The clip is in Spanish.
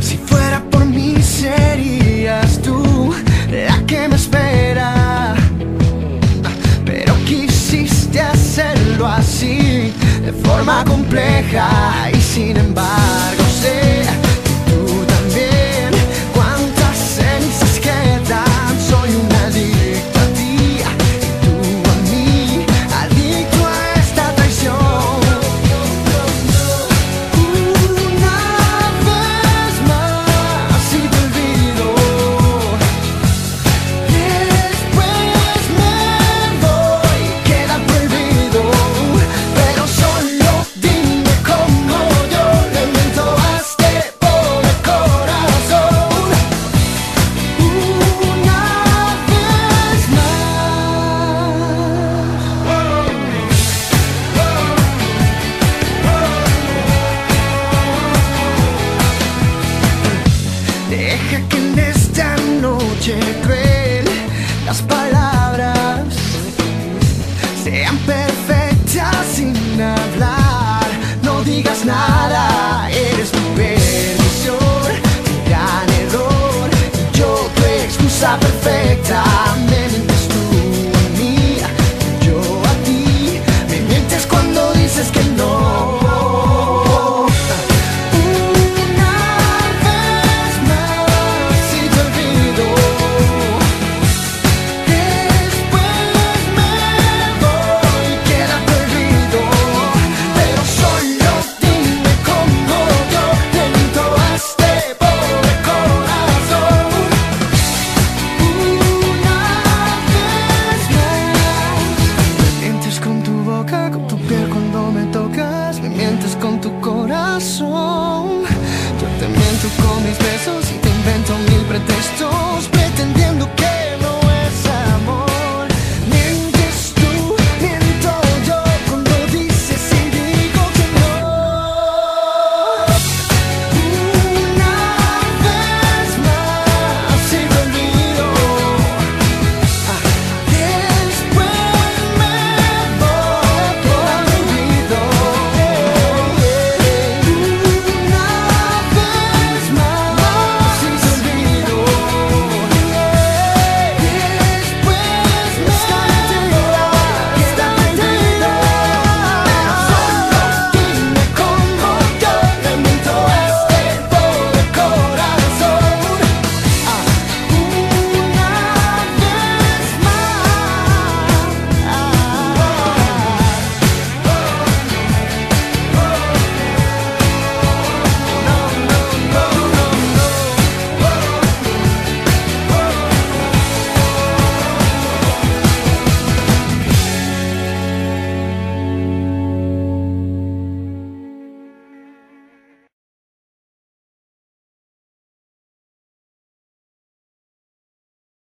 Si fuera por mí, serías tú la que me espera, pero quisiste hacerlo así de forma compleja y sin embargo. Deja que en esta noche cruel las palabras sean perfectas sin hablar. No digas nada. mientes con tu corazón. Yo te miento con mis besos y te invento